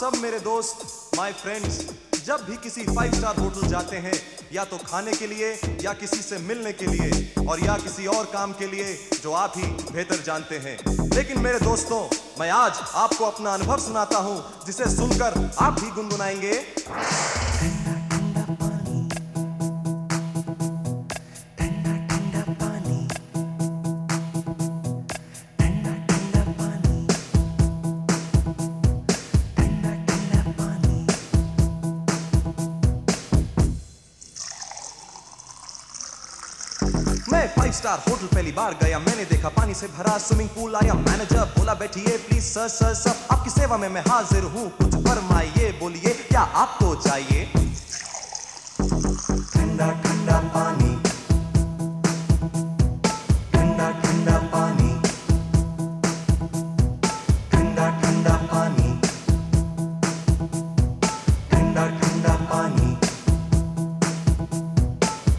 सब मेरे दोस्त माय फ्रेंड्स जब भी किसी फाइव स्टार होटल जाते हैं, या तो खाने के लिए, या किसी से मिलने के लिए, और या किसी और काम के लिए, जो आप ही बेहतर जानते हैं। लेकिन मेरे दोस्तों, मैं आज आपको अपना अनुभव सुनाता हूँ, जिसे सुनकर आप भी गुनगुनाएँगे। मैं फाइव स्टार होटल पहली बार गया, मैंने देखा। पानी से भरा स्विमिंग पूल आया। मैनेजर बोला, बैठिए प्लीज़ सर सर सर आपकी सेवा में मैं हाजिर हूँ। कुछ फरमाइए, बोलिए, क्या आपको चाहिए? ठंडा ठंडा पानी। ठंडा ठंडा पानी। ठंडा ठंडा पानी। ठंडा ठंडा पानी।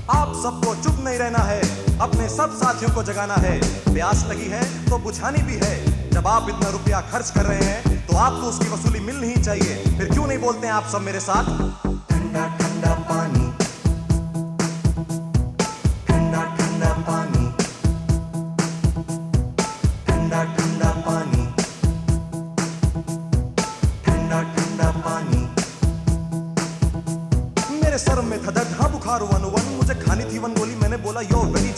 आप सबको चुप नहीं रहना है। अपने सब साथियों को जगाना है। प्यास लगी है तो बुझानी भी है। जब आप इतना रुपया खर्च कर रहे हैं तो आपको उसकी वसूली मिलनी ही चाहिए। फिर क्यों नहीं बोलते हैं आप सब मेरे साथ? ठंडा ठंडा पानी। ठंडा ठंडा पानी। ठंडा ठंडा पानी। ठंडा ठंडा पानी। मेरे सर में था दर्द। हाँ बुखार वन वन। मुझे खानी थी वन गोली। मैंने बोला यो वेरी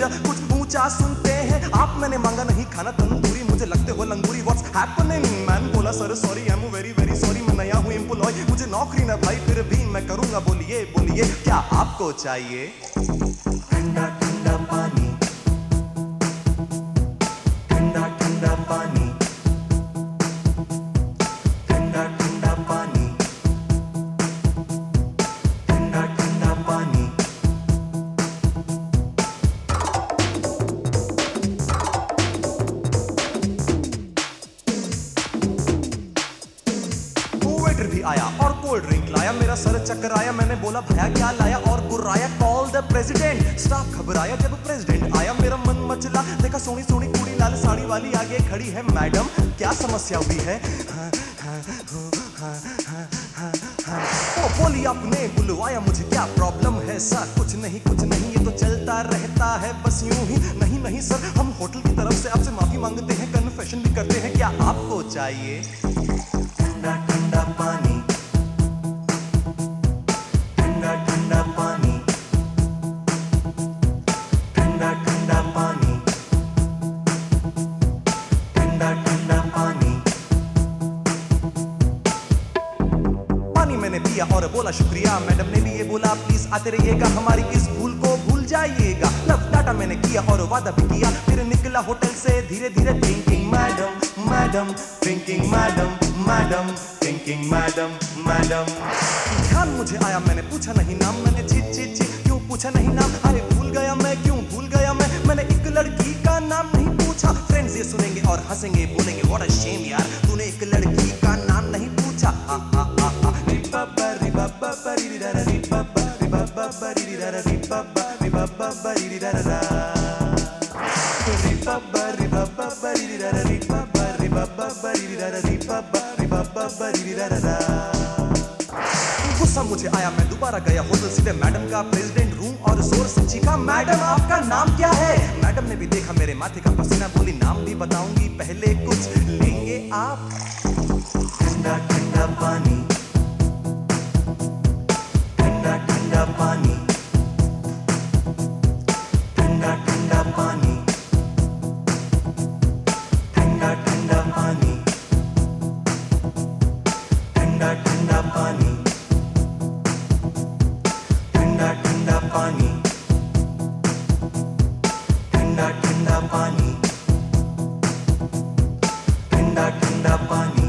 जॉली कुछ ऊँचा सुनते हैं। आप मैंने मांगा नहीं खाना, तंदूरी मुझे लगते हो लंगूरी। व्हाट्स हैपनिंग मैन बोला sir sorry I am very very sorry मैं नया हूँ एम्प्लॉय मुझे नौकरी ना भाई, फिर भी मैं करूँगा, बोलिए बोलिए, क्या आपको चाहिए? ठंडा ठंडा पानी। भी आया और कोल्ड ड्रिंक लाया। मेरा सर चक्कर आया मैंने बोला भैया क्या लाया? और गुर्राया कॉल द प्रेसिडेंट स्टाफ घबराया जब प्रेसिडेंट आया। मेरा मन मचला देखा सोनी सोनी कुड़ी लाल साड़ी वाली आगे खड़ी है। मैडम क्या समस्या हुई हाँ, हाँ, हाँ, हाँ। ओ बोली आपने बुलवाया मुझे क्या प्रॉब्लम है सर? कुछ नहीं कुछ नहीं ये तो चलता रहता है बस यूँ ही। नहीं नहीं सर हम होटल की तरफ़ से आपसे माफ़ी मांगते हैं कन्फेशन भी करते हैं क्या आपको चाहिए? बोला, शुक्रिया, मैडम ने भी ये बोला प्लीज़ आते रहिएगा हमारी इस भूल को भूल जाइएगा। लव डाटा मैंने किया और वादा भी किया। फिर निकला होटल से धीरे धीरे thinking madam madam, thinking madam, madam, thinking madam, madam. ख्याल मुझे आया मैंने पूछा नहीं नाम मैंने चीज़ गुस्सा मुझे आया मैं दोबारा गया होटल सीधे मैडम का प्रेसिडेंट रूम और ज़ोर से चीखा मैडम आपका नाम क्या है मैडम ने भी देखा मेरे माथे का पसीना बोली नाम भी बताऊँगी पहले कुछ लेंगे आप ठंडा ठंडा पानी anda pañal.